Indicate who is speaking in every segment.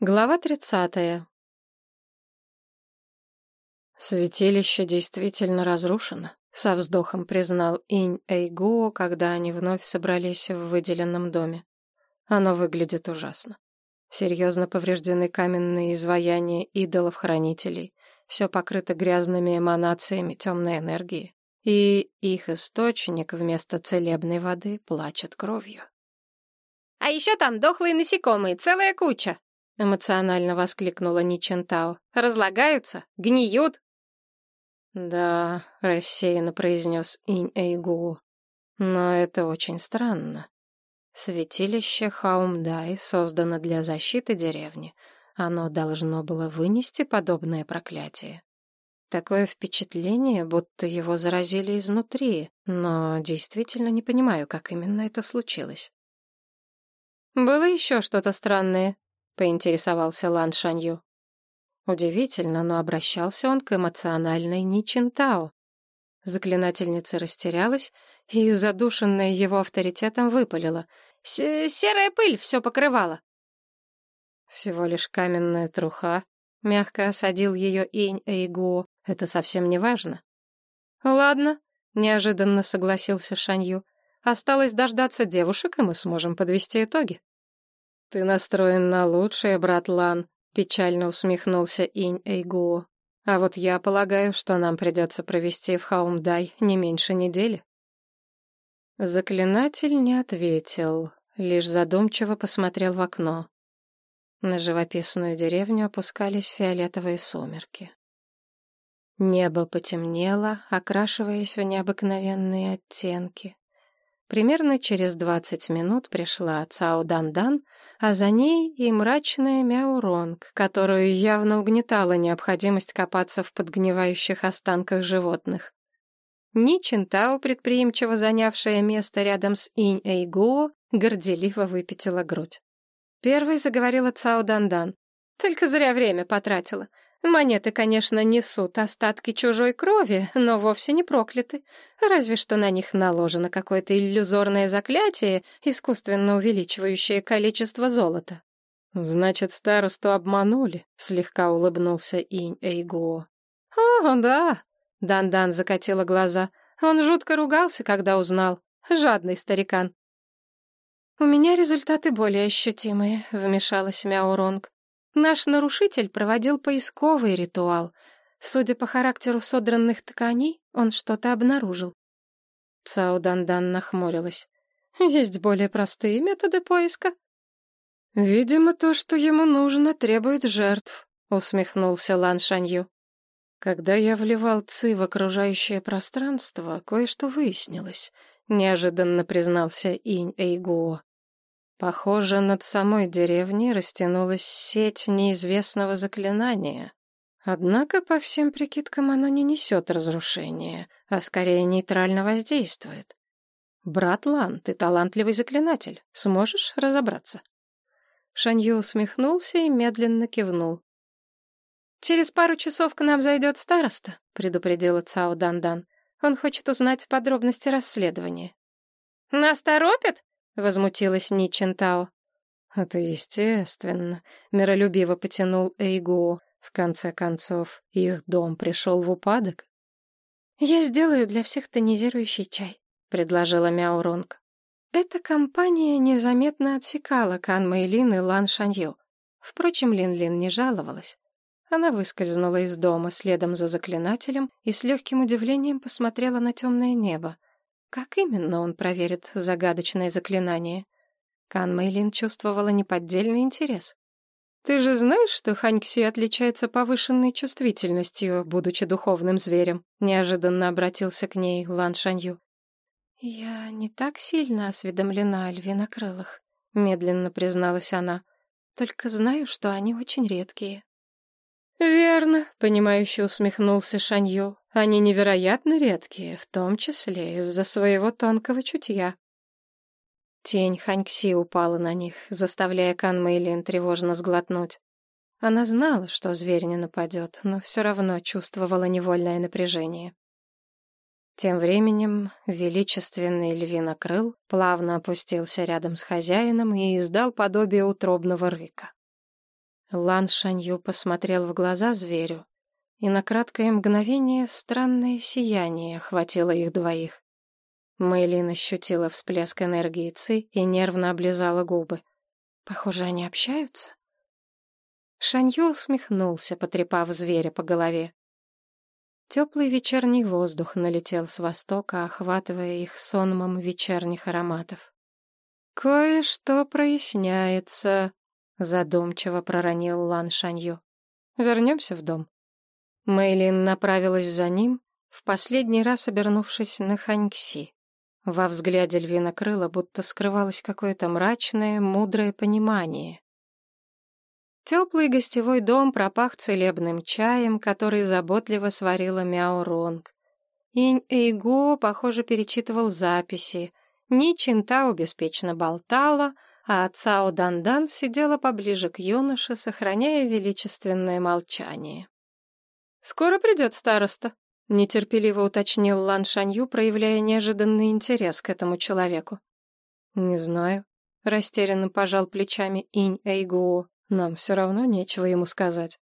Speaker 1: Глава тридцатая. Святилище действительно разрушено, со вздохом признал Инь Эйгуо, когда они вновь собрались в выделенном доме. Оно выглядит ужасно. Серьезно повреждены каменные изваяния идолов-хранителей, все покрыто грязными эманациями темной энергии, и их источник вместо целебной воды плачет кровью.
Speaker 2: «А еще там дохлые насекомые, целая куча!»
Speaker 1: — эмоционально воскликнула Ничентао.
Speaker 2: «Разлагаются? Гниют?»
Speaker 1: «Да», — рассеянно произнес Инь Эйгу. «Но это очень странно. Святилище Хаумдай создано для защиты деревни. Оно должно было вынести подобное проклятие. Такое впечатление, будто его заразили изнутри, но действительно не понимаю, как именно это случилось».
Speaker 2: «Было еще что-то странное?» — поинтересовался Лан Шанью.
Speaker 1: Удивительно, но обращался он к эмоциональной Ничинтао. Заклинательница растерялась и, задушенная его авторитетом, выпалила.
Speaker 2: «Серая пыль все покрывала».
Speaker 1: «Всего лишь каменная труха», — мягко осадил ее инь Эйгуо. «Это совсем не важно».
Speaker 2: «Ладно», — неожиданно согласился Шанью. «Осталось дождаться девушек, и мы сможем подвести итоги».
Speaker 1: «Ты настроен на лучшее, брат Лан», — печально усмехнулся Инь Эйгуо. «А вот я полагаю, что нам придется провести в Хаумдай не меньше недели». Заклинатель не ответил, лишь задумчиво посмотрел в окно. На живописную деревню опускались фиолетовые сумерки. Небо потемнело, окрашиваясь в необыкновенные оттенки. Примерно через двадцать минут пришла Цао Дандан, а за ней и мрачная Мяуронг, которую явно угнетала необходимость копаться в подгнивающих останках животных. Ни Чинтао, предприимчиво занявшая место рядом с Инь Эйгуо, горделиво выпятила грудь. Первой заговорила Цао Дандан. «Только зря время потратила. Монеты, конечно, несут остатки чужой крови, но вовсе не прокляты. Разве что на них наложено какое-то иллюзорное заклятие, искусственно увеличивающее количество золота. «Значит, старосту обманули», — слегка улыбнулся Инь Эйгуо. «О, да», — Дандан закатила глаза. «Он жутко ругался, когда узнал. Жадный старикан». «У меня результаты более ощутимые», — вмешалась Мяуронг. Наш нарушитель проводил поисковый ритуал. Судя по характеру содранных тканей, он что-то обнаружил. Цао Дандан нахмурилась. Есть более простые методы поиска. Видимо, то, что ему нужно, требует жертв, усмехнулся Лан Шанью. Когда я вливал ци в окружающее пространство, кое-что выяснилось, неожиданно признался Инь Эйгуо. Похоже, над самой деревней растянулась сеть неизвестного заклинания. Однако, по всем прикидкам, оно не несет разрушения, а скорее нейтрально воздействует. «Брат Лан, ты талантливый заклинатель. Сможешь разобраться?» Шанью усмехнулся и медленно кивнул. «Через пару часов к нам зайдет староста», — предупредила Цао Дандан. «Он хочет узнать подробности расследования».
Speaker 2: «Нас торопят?»
Speaker 1: — возмутилась Ничентао. «Это естественно», — миролюбиво потянул Эйго. В конце концов, их дом пришел в упадок. «Я сделаю для всех тонизирующий чай», — предложила Мяуронг. Эта компания незаметно отсекала Кан Мэйлин и Лан Шанью. Впрочем, Лин-Лин не жаловалась. Она выскользнула из дома следом за заклинателем и с легким удивлением посмотрела на темное небо. Как именно он проверит загадочное заклинание? Кан Мэйлин чувствовала неподдельный интерес. «Ты же знаешь, что Ханькси отличается повышенной чувствительностью, будучи духовным зверем?» Неожиданно обратился к ней Лан Шанью. «Я не так сильно осведомлена о львинокрылых», — медленно призналась она. «Только знаю, что они очень редкие». «Верно», — понимающе усмехнулся Шанью. «Они невероятно редкие, в том числе из-за своего тонкого чутья». Тень Ханькси упала на них, заставляя Кан Мэйлин тревожно сглотнуть. Она знала, что зверь не нападет, но все равно чувствовала невольное напряжение. Тем временем величественный львинокрыл плавно опустился рядом с хозяином и издал подобие утробного рыка. Лан Шанью посмотрел в глаза зверю, и на краткое мгновение странное сияние охватило их двоих. Мэйлин ощутила всплеск энергии Ци и нервно облизала губы. Похоже, они общаются. Шанью усмехнулся, потрепав зверя по голове. Теплый вечерний воздух налетел с востока, охватывая их сонмом вечерних ароматов. «Кое-что проясняется», — задумчиво проронил Лан Шанью. «Вернемся в дом». Мэйлин направилась за ним, в последний раз обернувшись на Ханькси. Во взгляде львина крыла будто скрывалось какое-то мрачное, мудрое понимание. Теплый гостевой дом пропах целебным чаем, который заботливо сварила Мяо Ронг. Инь Эйго, похоже, перечитывал записи. Ни Чинтао беспечно болтала, а Цао Дандан сидела поближе к юноше, сохраняя величественное молчание. «Скоро придет староста», — нетерпеливо уточнил Лан Шанью, проявляя неожиданный интерес к этому человеку. «Не знаю», — растерянно пожал плечами Инь Эйгуо. Нам все равно нечего ему сказать.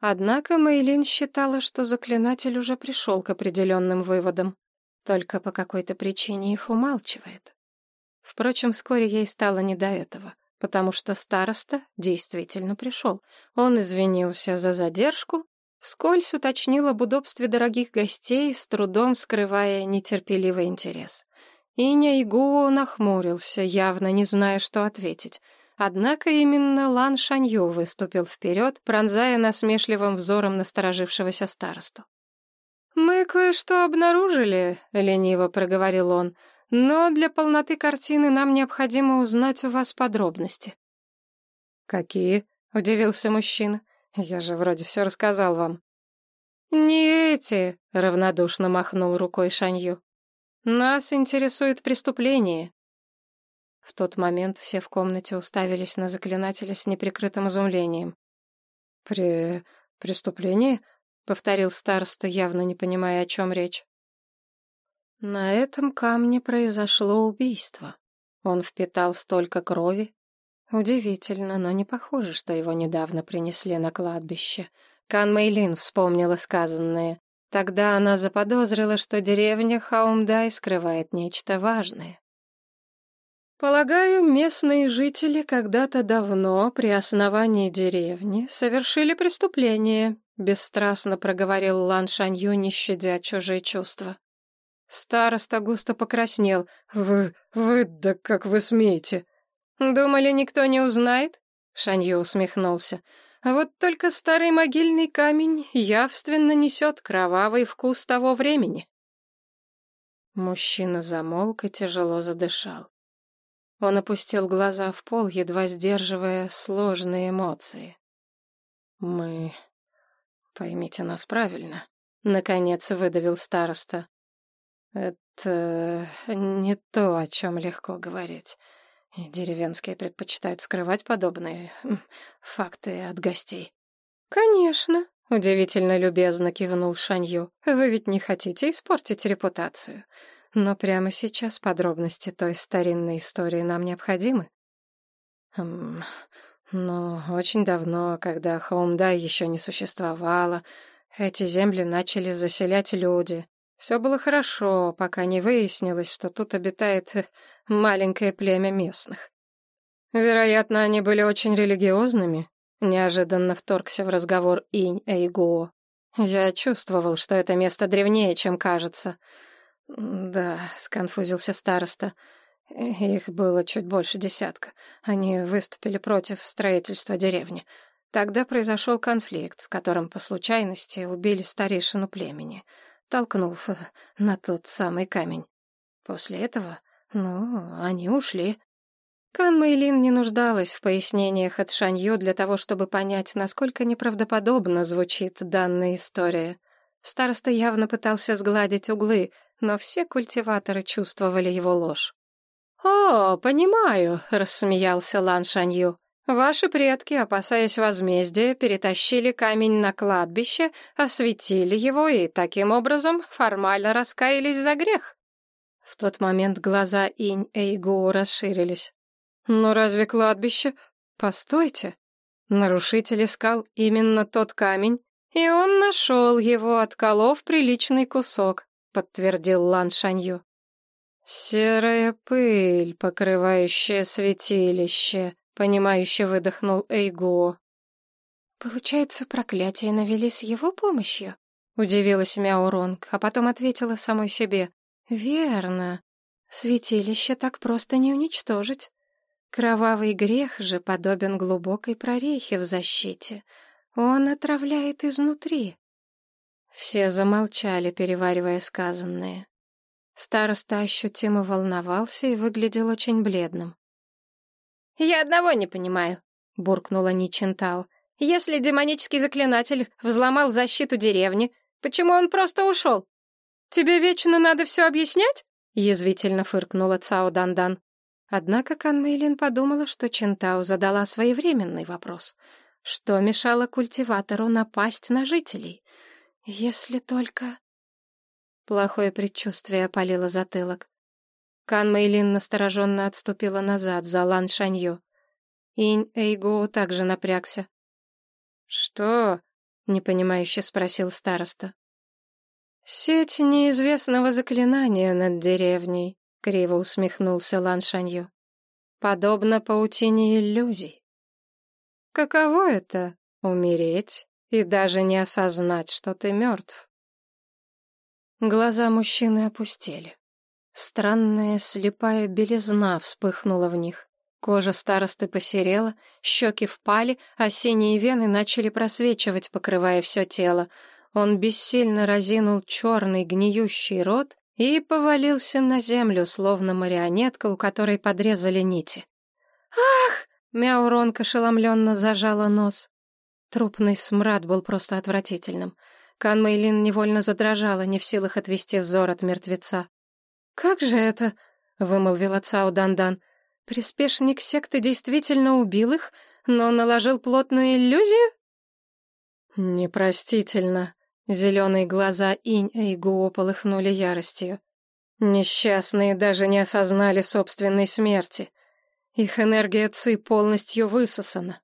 Speaker 1: Однако Мейлин считала, что заклинатель уже пришел к определенным выводам, только по какой-то причине их умалчивает. Впрочем, вскоре ей стало не до этого, потому что староста действительно пришел. Он извинился за задержку, вскользь уточнил об удобстве дорогих гостей, с трудом скрывая нетерпеливый интерес. Иня Игуо нахмурился, явно не зная, что ответить — Однако именно Лан Шанью выступил вперед, пронзая насмешливым взором насторожившегося старосту. «Мы кое-что обнаружили», — лениво проговорил он, «но для полноты картины нам необходимо узнать у вас подробности». «Какие?» — удивился мужчина. «Я же вроде все рассказал вам». «Не эти», — равнодушно махнул рукой Шанью. «Нас интересует преступление. В тот момент все в комнате уставились на заклинателя с неприкрытым изумлением. «При... преступлении?» — повторил староста, явно не понимая, о чем речь. На этом камне произошло убийство. Он впитал столько крови. Удивительно, но не похоже, что его недавно принесли на кладбище. Кан Мэйлин вспомнила сказанное. Тогда она заподозрила, что деревня Хаумдай скрывает нечто важное. Полагаю, местные жители когда-то давно при основании деревни совершили преступление, бесстрастно проговорил Лан Шанью, не щадя чужие чувства. Староста густо покраснел. Вы, вы, да как вы смеете? Думали, никто не узнает? Шанью усмехнулся. Вот только старый могильный камень явственно несет кровавый вкус того времени. Мужчина замолк и тяжело задышал. Он опустил глаза в пол, едва сдерживая сложные эмоции. «Мы... Поймите нас правильно», — наконец выдавил староста. «Это не то, о чем легко говорить. И деревенские предпочитают скрывать подобные факты от гостей». «Конечно», — удивительно любезно кивнул Шанью. «Вы ведь не хотите испортить репутацию. Но прямо сейчас подробности той старинной истории нам необходимы. Но очень давно, когда Хоумдай еще не существовало, эти земли начали заселять люди. Все было хорошо, пока не выяснилось, что тут обитает маленькое племя местных. Вероятно, они были очень религиозными. Неожиданно вторгся в разговор Инь Эйгуо. Я чувствовал, что это место древнее, чем кажется. «Да», — сконфузился староста. «Их было чуть больше десятка. Они выступили против строительства деревни. Тогда произошел конфликт, в котором по случайности убили старейшину племени, толкнув э, на тот самый камень. После этого, ну, они ушли». Кан Мэйлин не нуждалась в пояснениях от Шанью для того, чтобы понять, насколько неправдоподобно звучит данная история. Староста явно пытался сгладить углы — но все культиваторы чувствовали его ложь. «О, понимаю», — рассмеялся Лан Шанью. «Ваши предки, опасаясь возмездия, перетащили камень на кладбище, осветили его и, таким образом, формально раскаялись за грех». В тот момент глаза Инь Эйгу расширились. «Но разве кладбище...» «Постойте!»
Speaker 2: Нарушитель искал именно тот камень, и он нашел его, отколов приличный кусок, подтвердил Лан Шанью. Серая пыль, покрывающая святилище, понимающе выдохнул Эйго.
Speaker 1: Получается, проклятие навели с его помощью?
Speaker 2: Удивилась Мяуронг, а потом ответила самой себе.
Speaker 1: Верно. Святилище так просто не уничтожить. Кровавый грех же подобен глубокой прорехе в защите. Он отравляет изнутри. Все замолчали, переваривая сказанное. Староста ощутимо волновался и выглядел очень бледным.
Speaker 2: «Я одного не понимаю», — буркнула Ничентау. «Если демонический заклинатель взломал защиту деревни, Почему он просто ушел? Тебе вечно надо все объяснять?» — язвительно фыркнула Цао Дандан.
Speaker 1: Однако Кан Мэйлин подумала, что Чентау задала своевременный вопрос. Что мешало культиватору напасть на жителей? Если только... Плохое предчувствие опалило затылок. Кан Мэйлин настороженно отступила назад за Лан Шанью. Инь Эйгоу также напрягся.
Speaker 2: «Что?» непонимающе спросил староста. Сеть неизвестного заклинания над деревней, криво усмехнулся Лан Шанью. Подобно паутине иллюзий. Каково это — умереть и даже не осознать, что ты мертв? Глаза мужчины опустели. Странная слепая белизна вспыхнула в них. Кожа старосты посерела, щеки впали, а синие вены начали просвечивать, покрывая все тело. Он бессильно разинул черный гниющий рот и повалился на землю, словно марионетка, у которой подрезали нити. «Ах!» — Мяуронка ошеломленно зажала нос. Трупный смрад был просто отвратительным. Кан Мэйлин невольно задрожала, не в силах отвести взор от мертвеца. «Как же это?» — вымолвила Цао Дандан. Приспешник секты действительно убил их, но наложил плотную иллюзию? Непростительно. Зеленые глаза Инь Эйгуо полыхнули яростью. Несчастные даже не осознали собственной смерти. Их энергия Ци полностью высосана.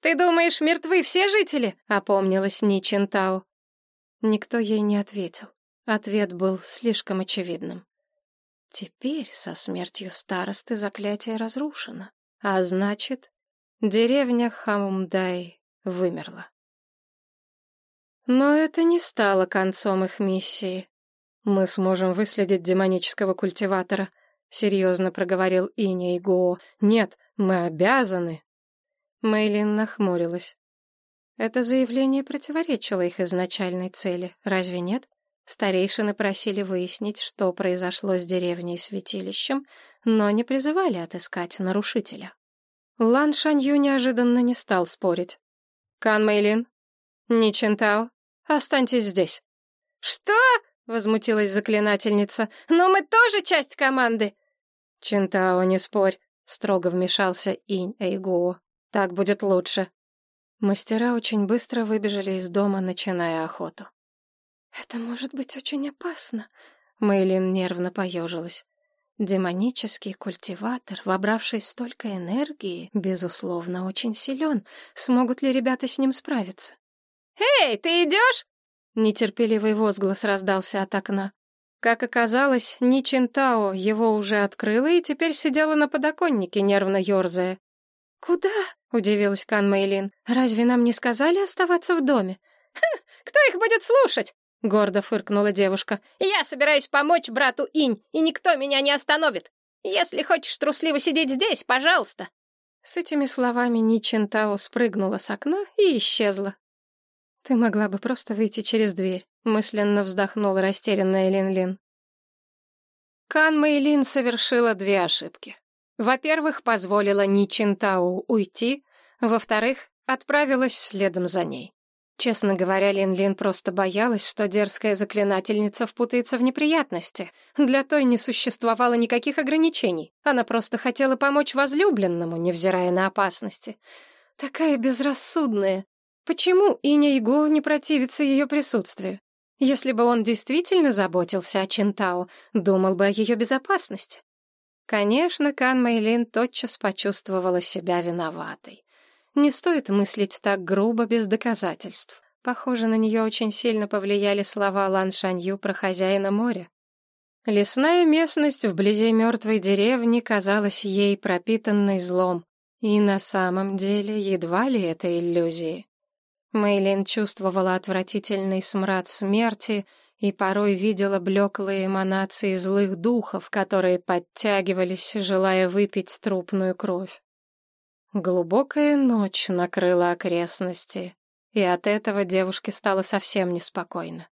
Speaker 2: «Ты думаешь, мертвы все жители?» — опомнилась Ни Чинтау. Никто ей не ответил. Ответ был слишком очевидным. Теперь со смертью старосты заклятие разрушено, а значит, деревня Хамумдай вымерла. Но это не стало концом их миссии. Мы сможем выследить демонического культиватора, серьезно проговорил Иня и Го. Нет, мы обязаны. Мэйлин нахмурилась. Это заявление противоречило их изначальной цели, разве нет? Старейшины просили выяснить, что произошло с деревней и святилищем, но не призывали отыскать нарушителя. Лан Шанью неожиданно не стал спорить. «Кан Мэйлин, Ни Чентао, останьтесь здесь». «Что?» — возмутилась заклинательница. «Но мы тоже часть команды!» «Чентао, не спорь», — строго вмешался Инь Эйгуо. «Так будет лучше». Мастера очень быстро выбежали из дома, начиная охоту.
Speaker 1: «Это может быть очень опасно», —
Speaker 2: Мэйлин нервно поежилась. Демонический культиватор, вобравший столько энергии, безусловно, очень силен. Смогут ли ребята с ним справиться? «Эй, ты идешь?» Нетерпеливый возглас раздался от окна. Как оказалось, Ни Чинтао его уже открыла и теперь сидела на подоконнике, нервно ерзая.
Speaker 1: «Куда?»
Speaker 2: — удивилась Кан Мэйлин. «Разве нам не сказали оставаться в доме?» «Кто их будет слушать?» — гордо фыркнула девушка. «Я собираюсь помочь брату Инь, и никто меня не остановит. Если хочешь трусливо сидеть здесь, пожалуйста». С этими словами Ни Чентао спрыгнула с окна и исчезла. «Ты могла бы просто выйти через дверь», — мысленно вздохнула растерянная Лин-Лин. Кан Мэйлин совершила две ошибки. Во-первых, позволила Ни Чинтау уйти, во-вторых, отправилась следом за ней. Честно говоря, Лин-Лин просто боялась, что дерзкая заклинательница впутается в неприятности. Для той не существовало никаких ограничений. Она просто хотела помочь возлюбленному, невзирая на опасности. Такая безрассудная. Почему Иня Иго не противится ее присутствию? Если бы он действительно заботился о Чинтао, думал бы о ее безопасности. Конечно, Кан Мэйлин тотчас почувствовала себя виноватой.
Speaker 1: Не стоит мыслить так грубо, без доказательств. Похоже, на нее очень сильно повлияли слова Лан Шанью про хозяина моря. Лесная местность вблизи мертвой деревни казалась ей пропитанной злом. И на самом деле едва ли это иллюзии. Мэйлин чувствовала отвратительный смрад смерти и порой видела блеклые эманации злых духов, которые подтягивались, желая выпить трупную кровь. Глубокая ночь накрыла окрестности, и от этого девушке стало совсем неспокойно.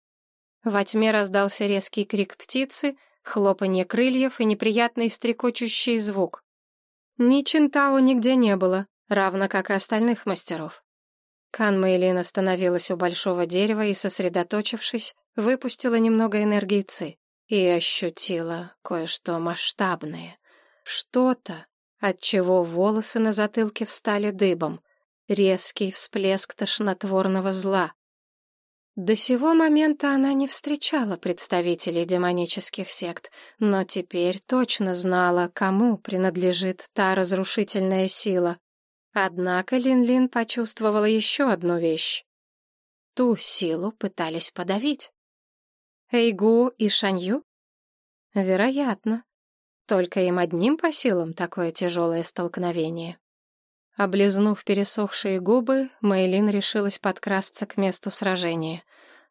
Speaker 1: Во тьме раздался резкий крик птицы, хлопанье крыльев и неприятный стрекочущий звук. Ни Чинтао нигде не было, равно как и остальных мастеров. Кан Мэйлин остановилась у большого дерева и, сосредоточившись, выпустила немного энергии Ци и ощутила кое-что масштабное. Что-то, от чего волосы на затылке встали дыбом. Резкий всплеск тошнотворного зла. До сего момента она не встречала представителей демонических сект, но теперь точно знала, кому принадлежит та разрушительная сила. Однако Лин-Лин почувствовала еще одну вещь. Ту силу пытались подавить. Эйгу и Шанью? Вероятно. Только им одним по силам такое тяжелое столкновение. Облизнув пересохшие губы, Мэйлин решилась подкрасться к месту сражения.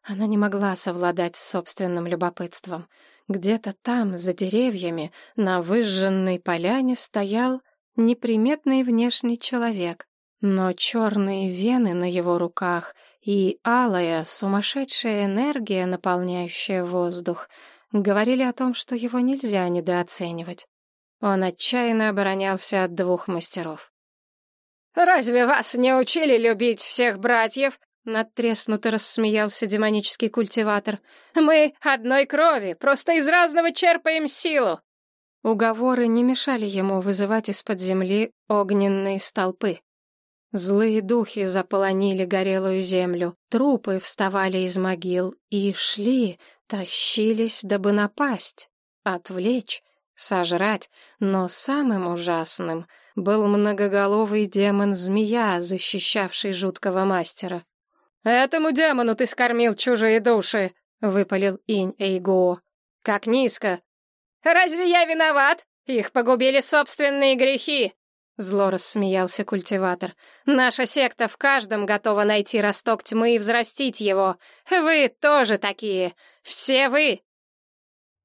Speaker 1: Она не могла совладать с собственным любопытством. Где-то там, за деревьями, на выжженной поляне стоял неприметный внешний человек, но черные вены на его руках и алая, сумасшедшая энергия, наполняющая воздух, говорили о том, что его нельзя недооценивать. Он отчаянно оборонялся от двух мастеров.
Speaker 2: «Разве вас не учили любить всех братьев?» Надтреснуто рассмеялся демонический культиватор. «Мы одной крови, просто из разного черпаем силу!»
Speaker 1: Уговоры не мешали ему вызывать из-под земли огненные столпы. Злые духи заполонили горелую землю, трупы вставали из могил и шли, тащились, дабы напасть, отвлечь, сожрать, но самым ужасным — был многоголовый демон-змея, защищавший жуткого мастера.
Speaker 2: «Этому демону ты скормил чужие души!» — выпалил Инь Эйго. «Как низко!» «Разве я виноват? Их погубили собственные грехи!» Зло рассмеялся культиватор. «Наша секта в каждом готова найти росток тьмы и взрастить его. Вы тоже такие. Все вы!»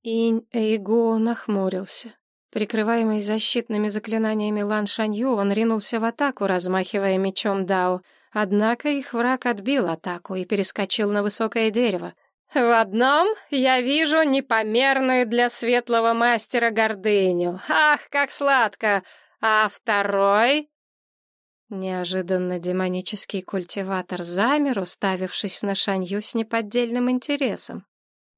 Speaker 1: Инь Эйго нахмурился. Прикрываемый защитными заклинаниями Лан Шанью, он ринулся в атаку, размахивая мечом Дао. Однако их враг отбил атаку и перескочил на высокое дерево.
Speaker 2: «В одном я вижу непомерную для светлого мастера гордыню. Ах, как сладко! А второй...»
Speaker 1: Неожиданно демонический культиватор замер, уставившись на Шанью с неподдельным интересом.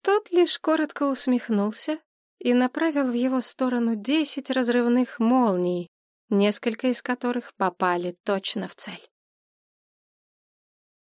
Speaker 1: Тот лишь коротко усмехнулся и направил в его сторону десять разрывных молний, несколько из которых попали точно в цель.